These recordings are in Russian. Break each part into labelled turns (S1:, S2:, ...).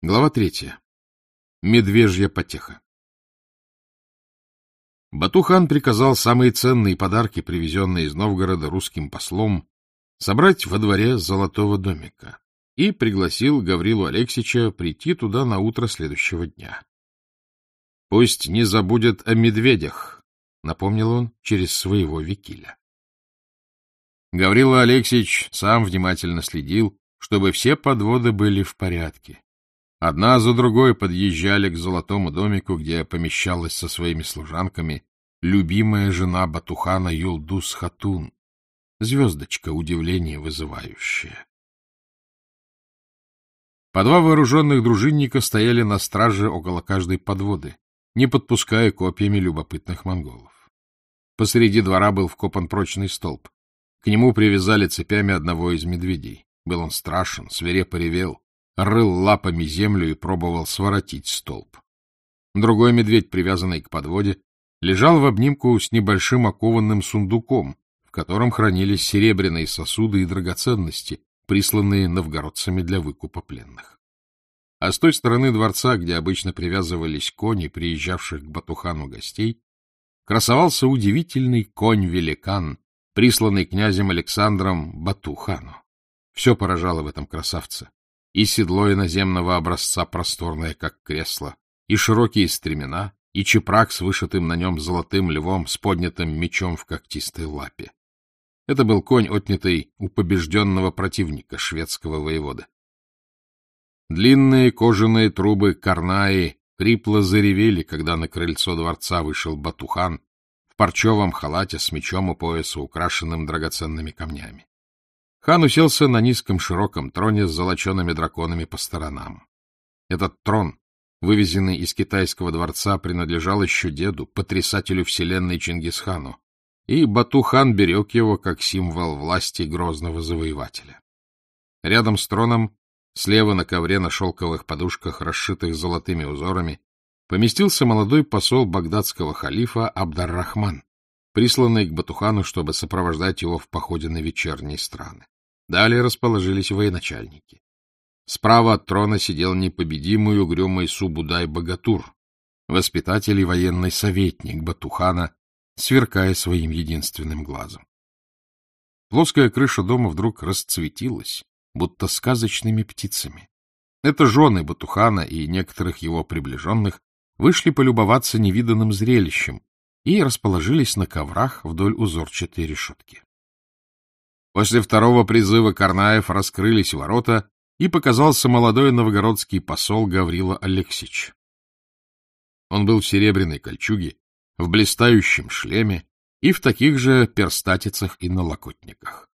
S1: Глава третья. Медвежья потеха. Батухан приказал самые ценные подарки, привезенные из Новгорода русским послом, собрать во дворе золотого домика и пригласил Гаврилу Алексича прийти туда на утро следующего дня. — Пусть не забудет о медведях, — напомнил он через своего викиля. Гаврила Алексич сам внимательно следил, чтобы все подводы были в порядке Одна за другой подъезжали к золотому домику, где помещалась со своими служанками любимая жена Батухана Юлдус Хатун, звездочка удивления вызывающая. По два вооруженных дружинника стояли на страже около каждой подводы, не подпуская копьями любопытных монголов. Посреди двора был вкопан прочный столб. К нему привязали цепями одного из медведей. Был он страшен, свирепо ревел, рыл лапами землю и пробовал своротить столб. Другой медведь, привязанный к подводе, лежал в обнимку с небольшим окованным сундуком, в котором хранились серебряные сосуды и драгоценности, присланные новгородцами для выкупа пленных. А с той стороны дворца, где обычно привязывались кони, приезжавших к Батухану гостей, красовался удивительный конь-великан, присланный князем Александром Батухану. Все поражало в этом красавце и седло иноземного образца просторное, как кресло, и широкие стремена, и чепрак с вышитым на нем золотым львом с поднятым мечом в когтистой лапе. Это был конь, отнятый у побежденного противника, шведского воевода. Длинные кожаные трубы карнаи хрипло заревели, когда на крыльцо дворца вышел Батухан в парчевом халате с мечом у пояса, украшенным драгоценными камнями. Хан уселся на низком широком троне с золочеными драконами по сторонам. Этот трон, вывезенный из китайского дворца, принадлежал еще деду, потрясателю вселенной Чингисхану, и Бату-хан берег его как символ власти грозного завоевателя. Рядом с троном, слева на ковре на шелковых подушках, расшитых золотыми узорами, поместился молодой посол багдадского халифа Абдар-Рахман, присланный к Батухану, чтобы сопровождать его в походе на вечерние страны. Далее расположились военачальники. Справа от трона сидел непобедимый угрюмый Субудай-богатур, воспитатель и военный советник Батухана, сверкая своим единственным глазом. Плоская крыша дома вдруг расцветилась, будто сказочными птицами. Это жены Батухана и некоторых его приближенных вышли полюбоваться невиданным зрелищем, и расположились на коврах вдоль узорчатой решетки. После второго призыва Карнаев раскрылись ворота, и показался молодой новгородский посол Гаврила Алексич. Он был в серебряной кольчуге, в блистающем шлеме и в таких же перстатицах и налокотниках.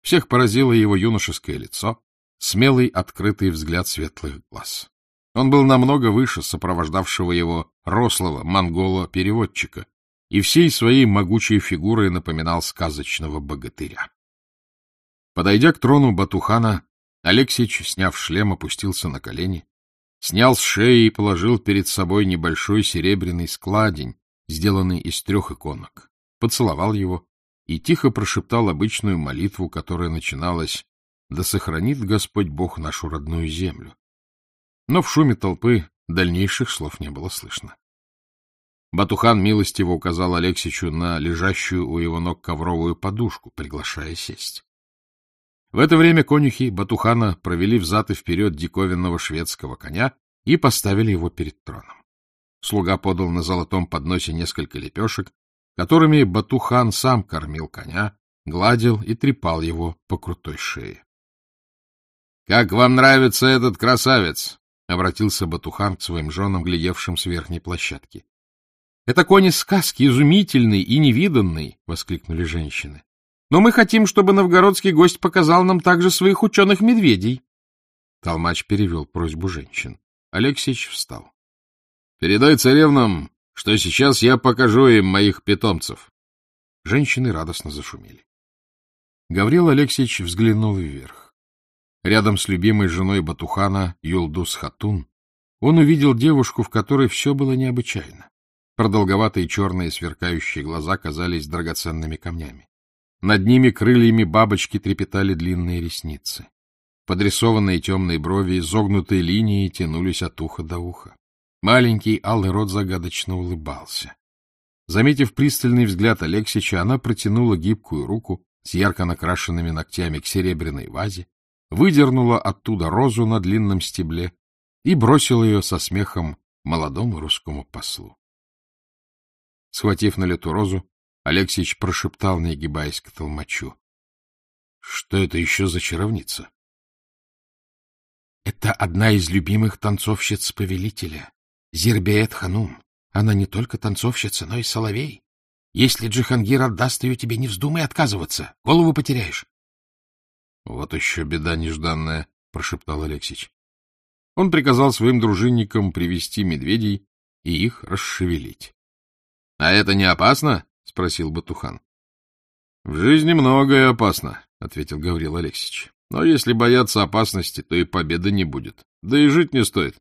S1: Всех поразило его юношеское лицо, смелый открытый взгляд светлых глаз. Он был намного выше сопровождавшего его рослого монгола-переводчика, и всей своей могучей фигурой напоминал сказочного богатыря. Подойдя к трону Батухана, Алексич, сняв шлем, опустился на колени, снял с шеи и положил перед собой небольшой серебряный складень, сделанный из трех иконок, поцеловал его и тихо прошептал обычную молитву, которая начиналась «Да сохранит Господь Бог нашу родную землю». Но в шуме толпы дальнейших слов не было слышно. Батухан милостиво указал Алексичу на лежащую у его ног ковровую подушку, приглашая сесть. В это время конюхи Батухана провели взад и вперед диковинного шведского коня и поставили его перед троном. Слуга подал на золотом подносе несколько лепешек, которыми Батухан сам кормил коня, гладил и трепал его по крутой шее. — Как вам нравится этот красавец? — обратился Батухан к своим женам, глядевшим с верхней площадки. — Это конь из сказки, изумительный и невиданный! — воскликнули женщины. — Но мы хотим, чтобы новгородский гость показал нам также своих ученых-медведей. Толмач перевел просьбу женщин. Алексеич встал. — Передай царевнам, что сейчас я покажу им моих питомцев. Женщины радостно зашумели. Гаврил Алексеевич взглянул вверх. Рядом с любимой женой Батухана, Юлдус Хатун, он увидел девушку, в которой все было необычайно. Продолговатые черные сверкающие глаза казались драгоценными камнями. Над ними крыльями бабочки трепетали длинные ресницы. Подрисованные темные брови, изогнутые линии тянулись от уха до уха. Маленький алый рот загадочно улыбался. Заметив пристальный взгляд Алексича, она протянула гибкую руку с ярко накрашенными ногтями к серебряной вазе, выдернула оттуда розу на длинном стебле и бросила ее со смехом молодому русскому послу. Схватив на лету розу, Алексич прошептал, нагибаясь к толмачу. — Что это еще за чаровница? — Это одна из любимых танцовщиц повелителя, Зирбеет Ханум. Она не только танцовщица, но и соловей. Если Джихангир отдаст ее тебе, не вздумай отказываться. Голову потеряешь. — Вот еще беда нежданная, — прошептал Алексич. Он приказал своим дружинникам привести медведей и их расшевелить. — А это не опасно? — спросил Батухан. — В жизни многое опасно, — ответил Гаврил Алексич. — Но если бояться опасности, то и победы не будет. Да и жить не стоит.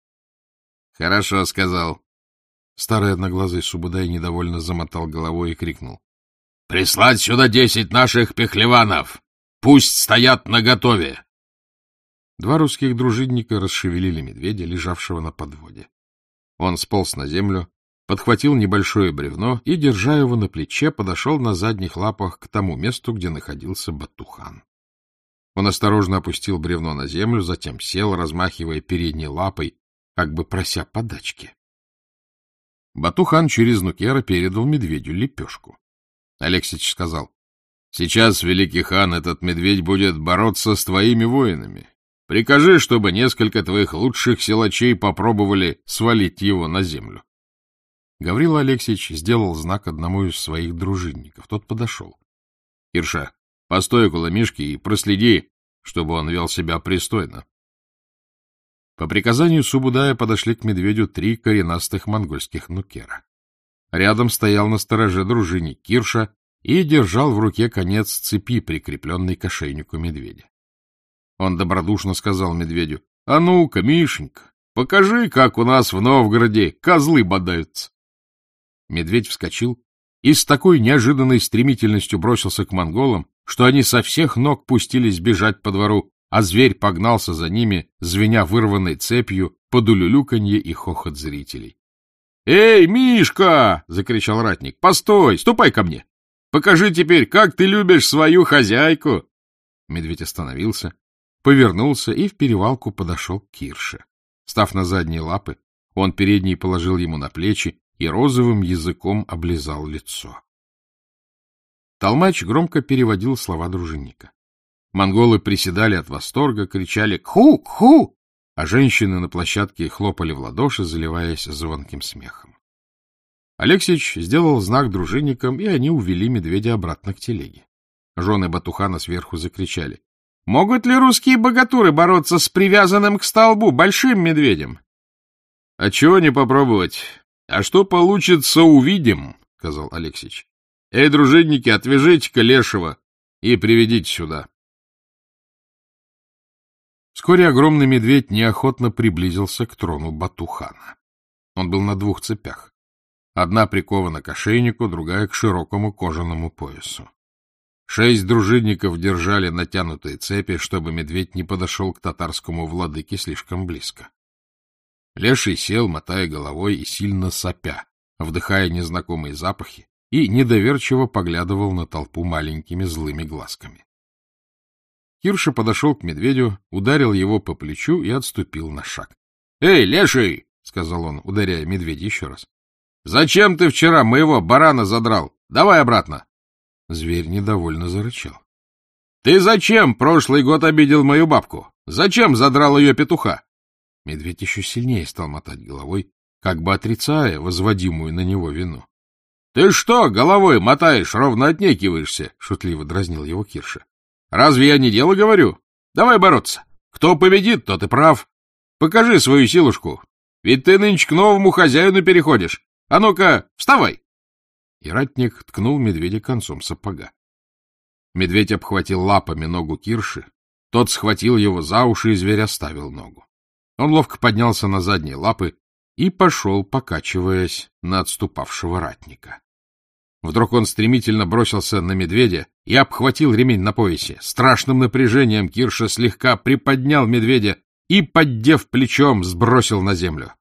S1: — Хорошо сказал. Старый одноглазый Субудай недовольно замотал головой и крикнул. — Прислать сюда десять наших пехлеванов! Пусть стоят наготове! Два русских дружинника расшевелили медведя, лежавшего на подводе. Он сполз на землю, подхватил небольшое бревно и, держа его на плече, подошел на задних лапах к тому месту, где находился Батухан. Он осторожно опустил бревно на землю, затем сел, размахивая передней лапой, как бы прося подачки. Батухан через Нукера передал медведю лепешку. Алексич сказал, — Сейчас, великий хан, этот медведь будет бороться с твоими воинами. Прикажи, чтобы несколько твоих лучших силачей попробовали свалить его на землю. Гаврил Алексеевич сделал знак одному из своих дружинников. Тот подошел. — Ирша, постой около Мишки и проследи, чтобы он вел себя пристойно. По приказанию Субудая подошли к медведю три коренастых монгольских нукера. Рядом стоял на стороже дружинник Кирша и держал в руке конец цепи, прикрепленной к ошейнику медведя. Он добродушно сказал медведю, — А ну-ка, Мишенька, покажи, как у нас в Новгороде козлы бодаются. Медведь вскочил и с такой неожиданной стремительностью бросился к монголам, что они со всех ног пустились бежать по двору, а зверь погнался за ними, звеня вырванной цепью под улюлюканье и хохот зрителей. — Эй, Мишка! — закричал ратник. — Постой, ступай ко мне! Покажи теперь, как ты любишь свою хозяйку! Медведь остановился, повернулся и в перевалку подошел к Кирше. Став на задние лапы, он передний положил ему на плечи и розовым языком облизал лицо. Толмач громко переводил слова дружинника. Монголы приседали от восторга, кричали «Кху! Кху!», а женщины на площадке хлопали в ладоши, заливаясь звонким смехом. Алексич сделал знак дружинникам, и они увели медведя обратно к телеге. Жены Батухана сверху закричали. — Могут ли русские богатуры бороться с привязанным к столбу большим медведем? — А чего не попробовать? А что получится, увидим, — сказал Алексич. — Эй, дружинники, отвяжите-ка лешего и приведите сюда. Вскоре огромный медведь неохотно приблизился к трону Батухана. Он был на двух цепях. Одна прикована к ошейнику, другая — к широкому кожаному поясу. Шесть дружинников держали натянутые цепи, чтобы медведь не подошел к татарскому владыке слишком близко. Леший сел, мотая головой и сильно сопя, вдыхая незнакомые запахи, и недоверчиво поглядывал на толпу маленькими злыми глазками. Кирша подошел к медведю, ударил его по плечу и отступил на шаг. — Эй, леший! — сказал он, ударяя медведя еще раз. — Зачем ты вчера моего барана задрал? Давай обратно! Зверь недовольно зарычал. — Ты зачем прошлый год обидел мою бабку? Зачем задрал ее петуха? Медведь еще сильнее стал мотать головой, как бы отрицая возводимую на него вину. — Ты что, головой мотаешь, ровно отнекиваешься? — шутливо дразнил его Кирша. Разве я не дело говорю? Давай бороться. Кто победит, тот и прав. Покажи свою силушку. Ведь ты нынче к новому хозяину переходишь. А ну-ка, вставай!» И ратник ткнул медведя концом сапога. Медведь обхватил лапами ногу Кирши. Тот схватил его за уши, и зверь оставил ногу. Он ловко поднялся на задние лапы и пошел, покачиваясь на отступавшего ратника. Вдруг он стремительно бросился на медведя и обхватил ремень на поясе. Страшным напряжением Кирша слегка приподнял медведя и, поддев плечом, сбросил на землю.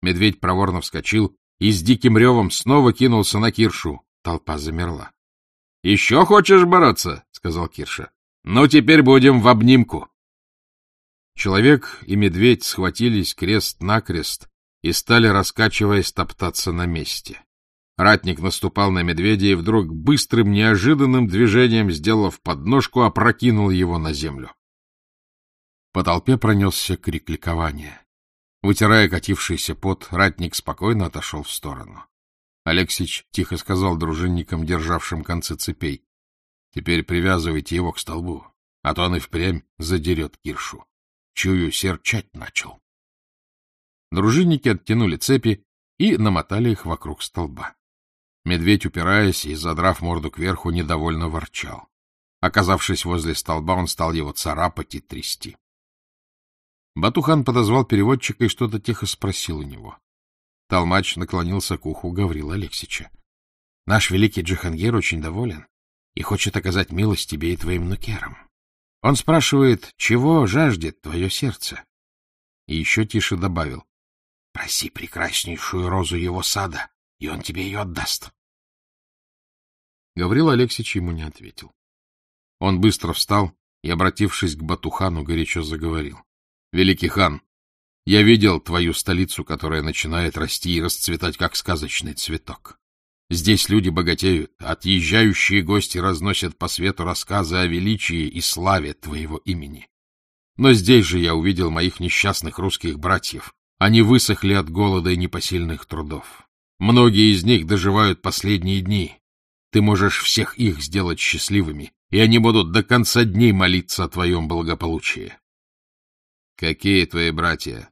S1: Медведь проворно вскочил и с диким ревом снова кинулся на Киршу. Толпа замерла. — Еще хочешь бороться? — сказал Кирша. — Ну, теперь будем в обнимку. Человек и медведь схватились крест-накрест и стали, раскачиваясь, топтаться на месте. Ратник наступал на медведя и вдруг быстрым, неожиданным движением, сделав подножку, опрокинул его на землю. По толпе пронесся крик ликования. Вытирая катившийся пот, ратник спокойно отошел в сторону. Алексич тихо сказал дружинникам, державшим концы цепей. — Теперь привязывайте его к столбу, а то он и впрямь задерет Киршу. Чую, серчать начал. Дружинники оттянули цепи и намотали их вокруг столба. Медведь, упираясь и задрав морду кверху, недовольно ворчал. Оказавшись возле столба, он стал его царапать и трясти. Батухан подозвал переводчика и что-то тихо спросил у него. Толмач наклонился к уху Гаврила Алексича. — Наш великий Джихангир очень доволен и хочет оказать милость тебе и твоим нукерам. Он спрашивает, чего жаждет твое сердце? И еще тише добавил. — Проси прекраснейшую розу его сада, и он тебе ее отдаст. Гаврил Алексеевич ему не ответил. Он быстро встал и, обратившись к Батухану, горячо заговорил. — Великий хан, я видел твою столицу, которая начинает расти и расцветать, как сказочный цветок. Здесь люди богатеют, отъезжающие гости разносят по свету рассказы о величии и славе твоего имени. Но здесь же я увидел моих несчастных русских братьев. Они высохли от голода и непосильных трудов. Многие из них доживают последние дни, ты можешь всех их сделать счастливыми, и они будут до конца дней молиться о твоем благополучии. — Какие твои братья?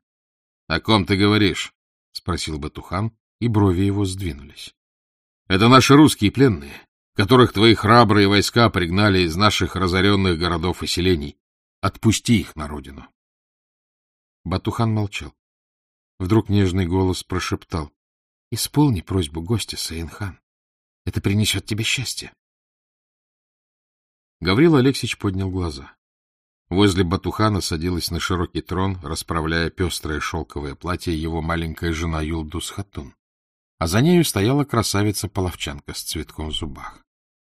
S1: О ком ты говоришь? — спросил Батухан, и брови его сдвинулись. — Это наши русские пленные, которых твои храбрые войска пригнали из наших разоренных городов и селений. Отпусти их на родину. Батухан молчал. Вдруг нежный голос прошептал. — Исполни просьбу гостя, Саинхан. Это принесет тебе счастье. Гаврил Алексеевич поднял глаза. Возле Батухана садилась на широкий трон, расправляя пестрое шелковое платье, его маленькая жена Юлдус Хатун. А за нею стояла красавица-половчанка с цветком в зубах.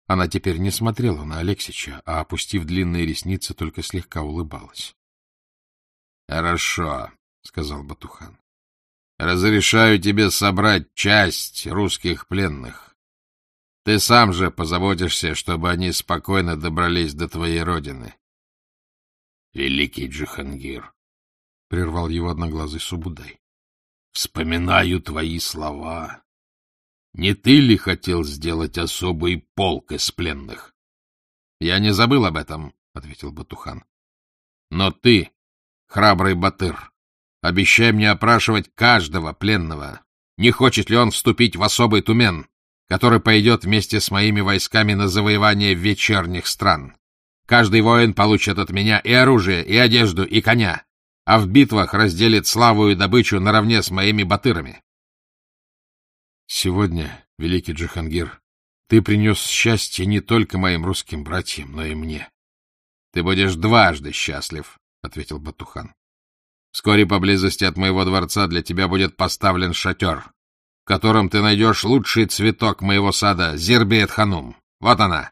S1: Она теперь не смотрела на Алексича, а, опустив длинные ресницы, только слегка улыбалась. — Хорошо, — сказал Батухан. — Разрешаю тебе собрать часть русских пленных. Ты сам же позаботишься, чтобы они спокойно добрались до твоей родины. — Великий Джихангир, — прервал его одноглазый Субудай, — вспоминаю твои слова. Не ты ли хотел сделать особый полк из пленных? — Я не забыл об этом, — ответил Батухан. — Но ты, храбрый Батыр, обещай мне опрашивать каждого пленного. Не хочет ли он вступить в особый тумен? который пойдет вместе с моими войсками на завоевание вечерних стран. Каждый воин получит от меня и оружие, и одежду, и коня, а в битвах разделит славу и добычу наравне с моими батырами. Сегодня, великий Джихангир, ты принес счастье не только моим русским братьям, но и мне. — Ты будешь дважды счастлив, — ответил Батухан. — Вскоре поблизости от моего дворца для тебя будет поставлен шатер, в котором ты найдешь лучший цветок моего сада, Зербеет-ханум. Вот она!»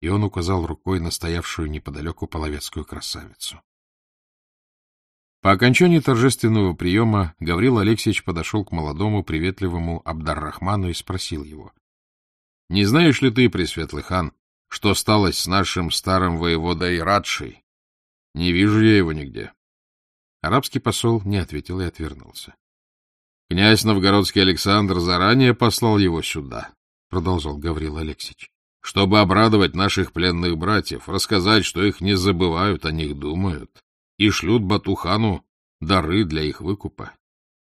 S1: И он указал рукой на стоявшую неподалеку половецкую красавицу. По окончании торжественного приема Гаврил Алексеевич подошел к молодому приветливому Абдаррахману и спросил его. — Не знаешь ли ты, Пресветлый хан, что сталось с нашим старым воеводой Радшей? Не вижу я его нигде. Арабский посол не ответил и отвернулся. Князь Новгородский Александр заранее послал его сюда, — продолжал Гаврил Алексеевич, — чтобы обрадовать наших пленных братьев, рассказать, что их не забывают, о них думают, и шлют Батухану дары для их выкупа.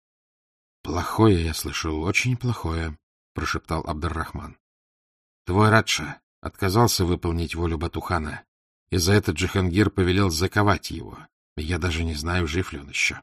S1: — Плохое я слышал, очень плохое, — прошептал Абдаррахман. — Твой Радша отказался выполнить волю Батухана, и за это Джихангир повелел заковать его. Я даже не знаю, жив ли он еще.